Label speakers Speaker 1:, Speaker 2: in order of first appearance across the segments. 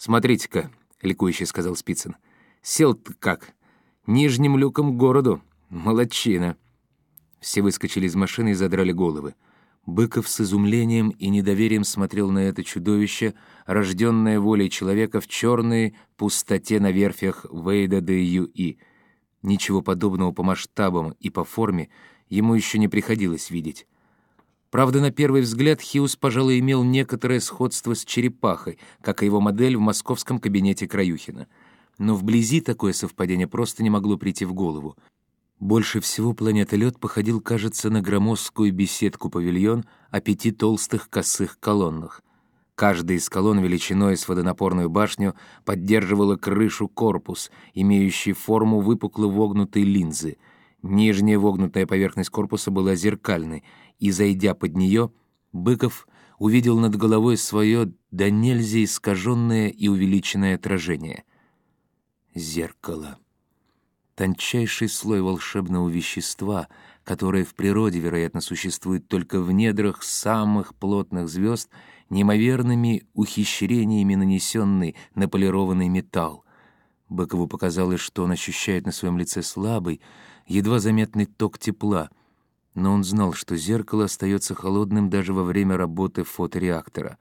Speaker 1: «Смотрите-ка», — ликующе сказал Спицын. «Сел ты как? Нижним люком к городу. Молодчина». Все выскочили из машины и задрали головы. Быков с изумлением и недоверием смотрел на это чудовище, рожденное волей человека в черной пустоте на верфях Вейда де Юи. Ничего подобного по масштабам и по форме ему еще не приходилось видеть. Правда, на первый взгляд Хиус, пожалуй, имел некоторое сходство с черепахой, как и его модель в московском кабинете Краюхина. Но вблизи такое совпадение просто не могло прийти в голову. Больше всего планета Лед походил, кажется, на громоздкую беседку-павильон о пяти толстых косых колоннах. Каждая из колонн величиной с водонапорную башню поддерживала крышу-корпус, имеющий форму выпукло вогнутой линзы. Нижняя вогнутая поверхность корпуса была зеркальной, и, зайдя под нее, Быков увидел над головой свое до нельзя искаженное и увеличенное отражение. Зеркало тончайший слой волшебного вещества, которое в природе, вероятно, существует только в недрах самых плотных звезд, неимоверными ухищрениями нанесенный на полированный металл. Быкову показалось, что он ощущает на своем лице слабый, едва заметный ток тепла, но он знал, что зеркало остается холодным даже во время работы фотореактора.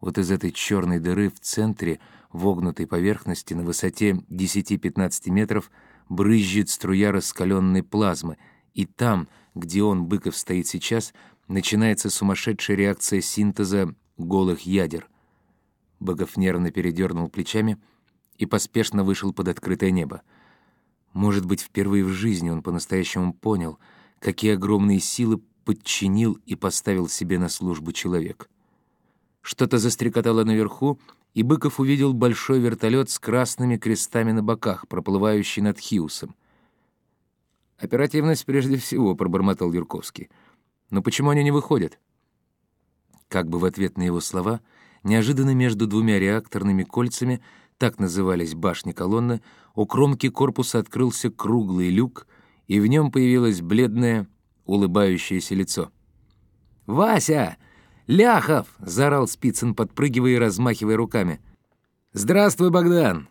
Speaker 1: Вот из этой черной дыры в центре вогнутой поверхности на высоте 10-15 метров — брызжет струя раскаленной плазмы, и там, где он, Быков, стоит сейчас, начинается сумасшедшая реакция синтеза голых ядер. Быков нервно передернул плечами и поспешно вышел под открытое небо. Может быть, впервые в жизни он по-настоящему понял, какие огромные силы подчинил и поставил себе на службу человек. Что-то застрекотало наверху, и Быков увидел большой вертолет с красными крестами на боках, проплывающий над Хиусом. «Оперативность прежде всего», — пробормотал Юрковский. «Но почему они не выходят?» Как бы в ответ на его слова, неожиданно между двумя реакторными кольцами, так назывались башни колонны, у кромки корпуса открылся круглый люк, и в нем появилось бледное, улыбающееся лицо. «Вася!» «Ляхов!» — заорал Спицын, подпрыгивая и размахивая руками. «Здравствуй, Богдан!»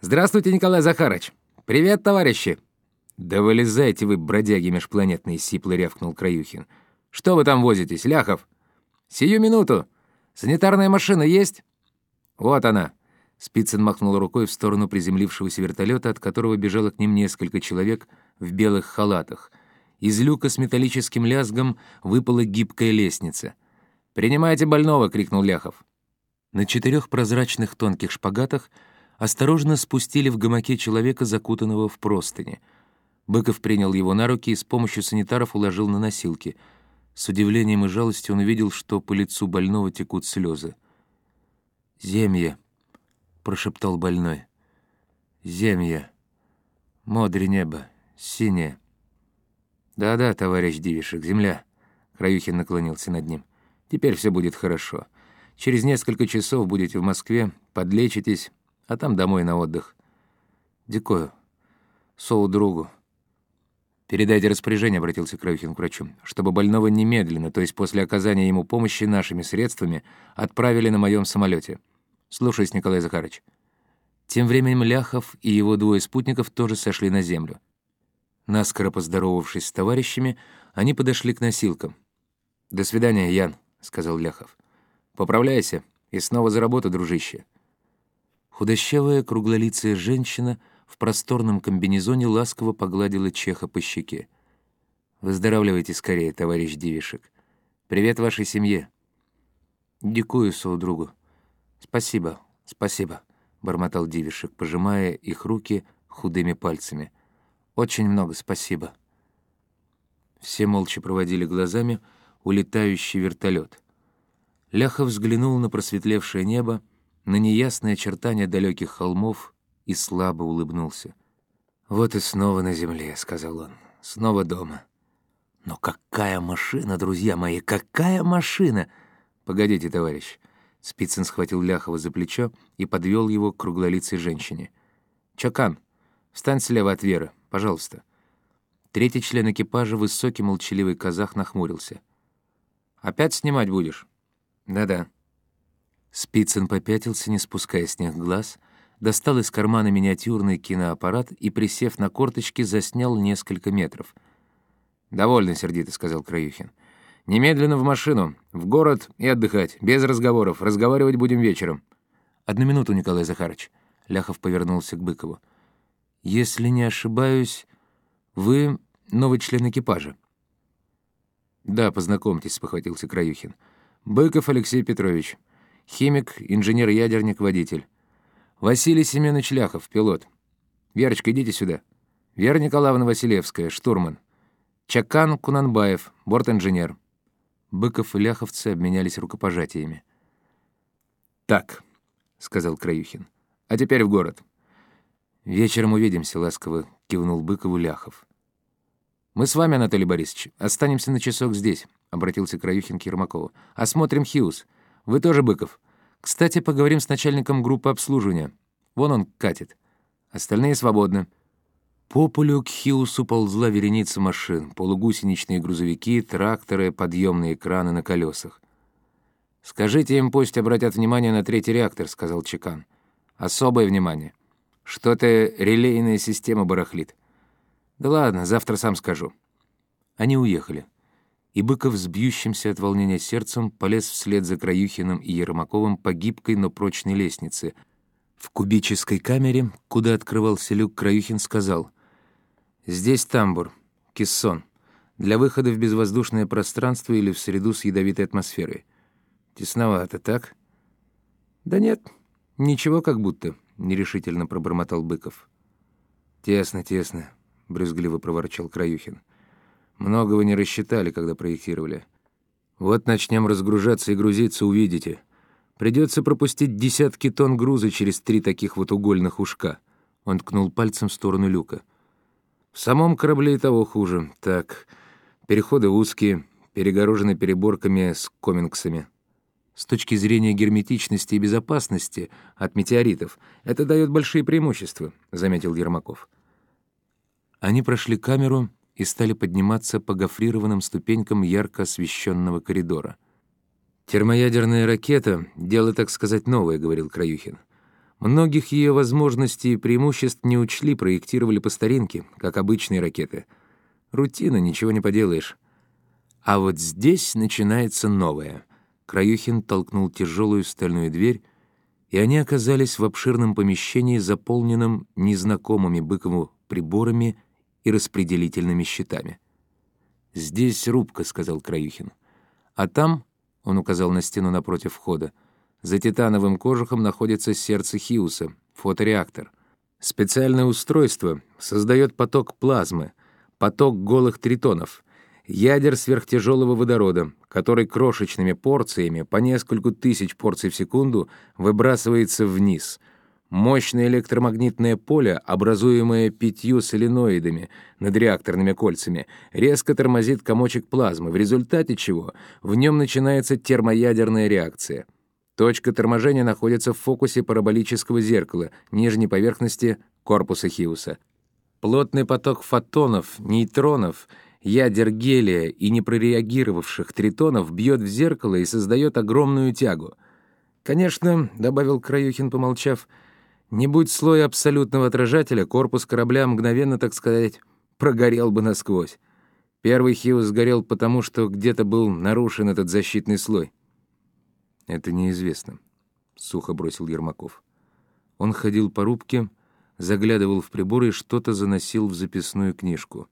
Speaker 1: «Здравствуйте, Николай Захарович! Привет, товарищи!» «Да вылезайте вы, бродяги межпланетные!» — сипло рявкнул Краюхин. «Что вы там возитесь, Ляхов?» «Сию минуту! Санитарная машина есть?» «Вот она!» Спицын махнул рукой в сторону приземлившегося вертолета, от которого бежало к ним несколько человек в белых халатах. Из люка с металлическим лязгом выпала гибкая лестница — «Принимайте больного!» — крикнул Ляхов. На четырех прозрачных тонких шпагатах осторожно спустили в гамаке человека, закутанного в простыни. Быков принял его на руки и с помощью санитаров уложил на носилки. С удивлением и жалостью он увидел, что по лицу больного текут слезы. «Земья», — прошептал больной. «Земья. Модре небо. Синее». «Да-да, товарищ Дивишек, земля». Краюхин наклонился над ним. Теперь все будет хорошо. Через несколько часов будете в Москве, подлечитесь, а там домой на отдых. Дикою. Соу другу. «Передайте распоряжение», — обратился Краюхин к врачу, «чтобы больного немедленно, то есть после оказания ему помощи нашими средствами, отправили на моем самолете. Слушаюсь, Николай Захарович». Тем временем Ляхов и его двое спутников тоже сошли на землю. Наскоро поздоровавшись с товарищами, они подошли к носилкам. «До свидания, Ян», — сказал Ляхов. «Поправляйся и снова за работу, дружище». Худощавая, круглолицая женщина в просторном комбинезоне ласково погладила Чеха по щеке. «Выздоравливайте скорее, товарищ Дивишек. Привет вашей семье». «Дякую, другу. Спасибо, спасибо», — бормотал Дивишек, пожимая их руки худыми пальцами. «Очень много спасибо». Все молча проводили глазами — улетающий вертолет. Ляхов взглянул на просветлевшее небо, на неясные очертания далеких холмов и слабо улыбнулся. «Вот и снова на земле», — сказал он, — «снова дома». «Но какая машина, друзья мои, какая машина!» «Погодите, товарищ». Спицын схватил Ляхова за плечо и подвел его к круглолицей женщине. «Чакан, встань слева от Веры, пожалуйста». Третий член экипажа, высокий молчаливый казах, нахмурился. Опять снимать будешь?» «Да-да». Спицын попятился, не спуская с них глаз, достал из кармана миниатюрный киноаппарат и, присев на корточки, заснял несколько метров. «Довольно сердито», — сказал Краюхин. «Немедленно в машину, в город и отдыхать, без разговоров. Разговаривать будем вечером». «Одну минуту, Николай Захарович». Ляхов повернулся к Быкову. «Если не ошибаюсь, вы новый член экипажа». «Да, познакомьтесь», — спохватился Краюхин. «Быков Алексей Петрович. Химик, инженер-ядерник, водитель. Василий Семенович Ляхов, пилот. Верочка, идите сюда. Вера Николаевна Василевская, штурман. Чакан Кунанбаев, борт-инженер». Быков и ляховцы обменялись рукопожатиями. «Так», — сказал Краюхин, — «а теперь в город». «Вечером увидимся», — ласково кивнул Быкову Ляхов. «Мы с вами, Анатолий Борисович, останемся на часок здесь», — обратился Краюхин к Ермакову. «Осмотрим Хьюз. Вы тоже, Быков. Кстати, поговорим с начальником группы обслуживания. Вон он катит. Остальные свободны». По полю к Хиусу ползла вереница машин, полугусеничные грузовики, тракторы, подъемные краны на колесах. «Скажите им, пусть обратят внимание на третий реактор», — сказал Чекан. «Особое внимание. Что-то релейная система барахлит». «Да ладно, завтра сам скажу». Они уехали. И Быков с бьющимся от волнения сердцем полез вслед за Краюхиным и Ермаковым по гибкой, но прочной лестнице. В кубической камере, куда открывался люк, Краюхин сказал — Здесь тамбур, кессон, для выхода в безвоздушное пространство или в среду с ядовитой атмосферой. Тесновато, так? Да нет, ничего как будто, нерешительно пробормотал Быков. Тесно, тесно, брюзгливо проворчал Краюхин. Много вы не рассчитали, когда проектировали. Вот начнем разгружаться и грузиться, увидите. Придется пропустить десятки тонн груза через три таких вот угольных ушка. Он ткнул пальцем в сторону люка. В самом корабле и того хуже. Так, переходы узкие, перегорожены переборками с комингсами. С точки зрения герметичности и безопасности от метеоритов это дает большие преимущества, заметил Ермаков. Они прошли камеру и стали подниматься по гофрированным ступенькам ярко освещенного коридора. «Термоядерная ракета — дело, так сказать, новое», — говорил Краюхин. Многих ее возможностей и преимуществ не учли, проектировали по старинке, как обычные ракеты. Рутина, ничего не поделаешь. А вот здесь начинается новое. Краюхин толкнул тяжелую стальную дверь, и они оказались в обширном помещении, заполненном незнакомыми Быкову приборами и распределительными щитами. «Здесь рубка», — сказал Краюхин. «А там», — он указал на стену напротив входа, — за титановым кожухом находится сердце Хиуса, фотореактор. Специальное устройство создает поток плазмы, поток голых тритонов, ядер сверхтяжелого водорода, который крошечными порциями, по нескольку тысяч порций в секунду, выбрасывается вниз. Мощное электромагнитное поле, образуемое пятью соленоидами над реакторными кольцами, резко тормозит комочек плазмы, в результате чего в нем начинается термоядерная реакция — Точка торможения находится в фокусе параболического зеркала, нижней поверхности корпуса Хиуса. Плотный поток фотонов, нейтронов, ядер гелия и непрореагировавших тритонов бьет в зеркало и создает огромную тягу. «Конечно», — добавил Краюхин, помолчав, — «не будь слоя абсолютного отражателя, корпус корабля мгновенно, так сказать, прогорел бы насквозь. Первый Хиус сгорел потому, что где-то был нарушен этот защитный слой. «Это неизвестно», — сухо бросил Ермаков. Он ходил по рубке, заглядывал в приборы и что-то заносил в записную книжку.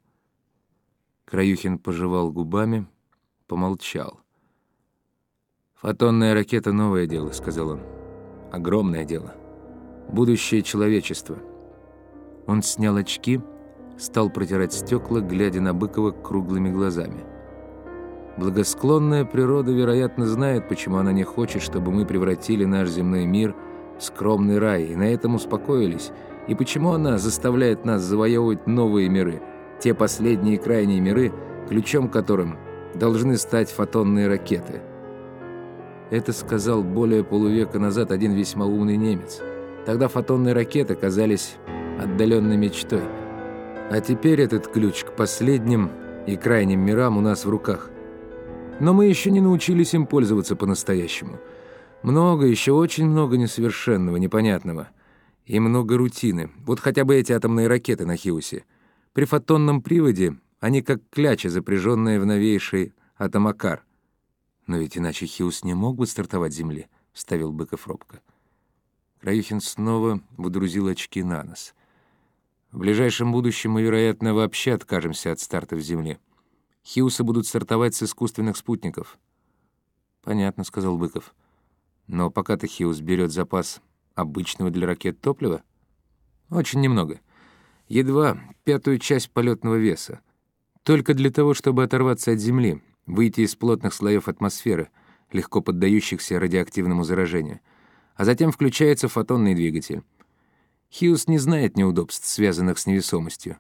Speaker 1: Краюхин пожевал губами, помолчал. «Фотонная ракета — новое дело», — сказал он. «Огромное дело. Будущее человечества». Он снял очки, стал протирать стекла, глядя на Быкова круглыми глазами. Благосклонная природа, вероятно, знает, почему она не хочет, чтобы мы превратили наш земной мир в скромный рай, и на этом успокоились, и почему она заставляет нас завоевывать новые миры, те последние крайние миры, ключом которым должны стать фотонные ракеты. Это сказал более полувека назад один весьма умный немец. Тогда фотонные ракеты казались отдаленной мечтой. А теперь этот ключ к последним и крайним мирам у нас в руках. Но мы еще не научились им пользоваться по-настоящему. Много, еще очень много несовершенного, непонятного. И много рутины. Вот хотя бы эти атомные ракеты на Хиусе. При фотонном приводе они как кляча, запряженная в новейший атомакар. «Но ведь иначе Хиус не мог бы стартовать с Земли», — вставил Быков робко. Краюхин снова выдрузил очки на нос. «В ближайшем будущем мы, вероятно, вообще откажемся от старта в Земле. Хиусы будут стартовать с искусственных спутников». «Понятно», — сказал Быков. «Но пока-то Хиус берет запас обычного для ракет топлива?» «Очень немного. Едва пятую часть полетного веса. Только для того, чтобы оторваться от Земли, выйти из плотных слоев атмосферы, легко поддающихся радиоактивному заражению. А затем включается фотонный двигатель. Хьюз не знает неудобств, связанных с невесомостью.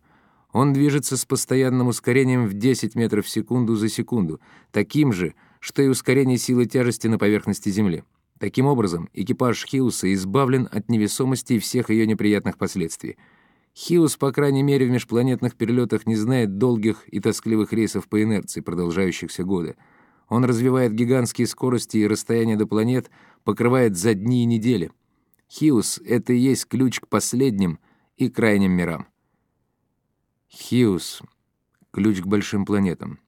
Speaker 1: Он движется с постоянным ускорением в 10 метров в секунду за секунду, таким же, что и ускорение силы тяжести на поверхности Земли. Таким образом, экипаж Хьюса избавлен от невесомости и всех ее неприятных последствий — Хиус, по крайней мере, в межпланетных перелетах не знает долгих и тоскливых рейсов по инерции, продолжающихся годы. Он развивает гигантские скорости и расстояние до планет покрывает за дни и недели. Хиус — это и есть ключ к последним и крайним мирам. Хиус — ключ к большим планетам.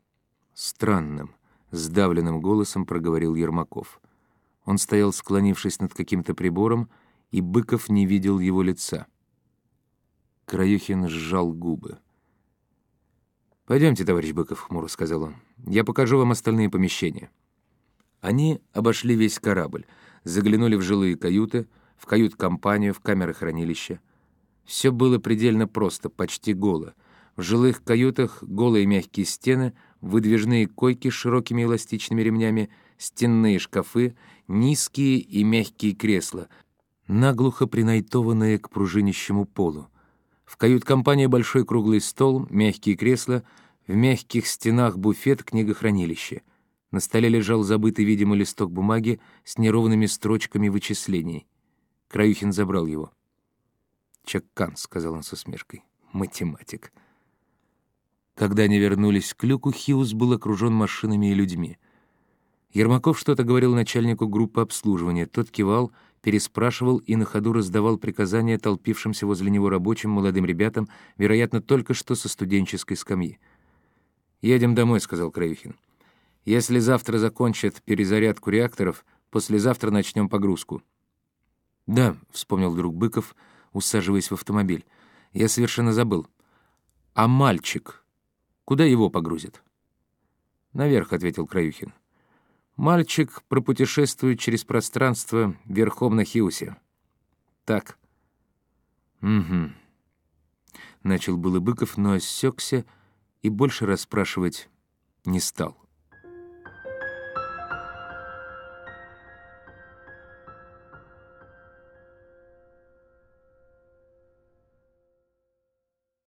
Speaker 1: Странным, сдавленным голосом проговорил Ермаков. Он стоял, склонившись над каким-то прибором, и Быков не видел его лица. Краюхин сжал губы. «Пойдемте, товарищ Быков», — хмуро сказал он. «Я покажу вам остальные помещения». Они обошли весь корабль, заглянули в жилые каюты, в кают-компанию, в камеры хранилища. Все было предельно просто, почти голо. В жилых каютах голые мягкие стены, выдвижные койки с широкими эластичными ремнями, стенные шкафы, низкие и мягкие кресла, наглухо принайтованные к пружинищему полу. В кают-компании большой круглый стол, мягкие кресла, в мягких стенах буфет, книгохранилище. На столе лежал забытый, видимо, листок бумаги с неровными строчками вычислений. Краюхин забрал его. «Чаккан», — сказал он со смешкой, — «математик». Когда они вернулись к люку, Хиус был окружен машинами и людьми. Ермаков что-то говорил начальнику группы обслуживания. Тот кивал — переспрашивал и на ходу раздавал приказания толпившимся возле него рабочим молодым ребятам, вероятно, только что со студенческой скамьи. «Едем домой», — сказал Краюхин. «Если завтра закончат перезарядку реакторов, послезавтра начнем погрузку». «Да», — вспомнил друг Быков, усаживаясь в автомобиль. «Я совершенно забыл. А мальчик? Куда его погрузят?» «Наверх», — ответил Краюхин. Мальчик пропутешествует через пространство верхом на Хиусе. Так. Угу. Начал было Быков, но осекся и больше расспрашивать не стал.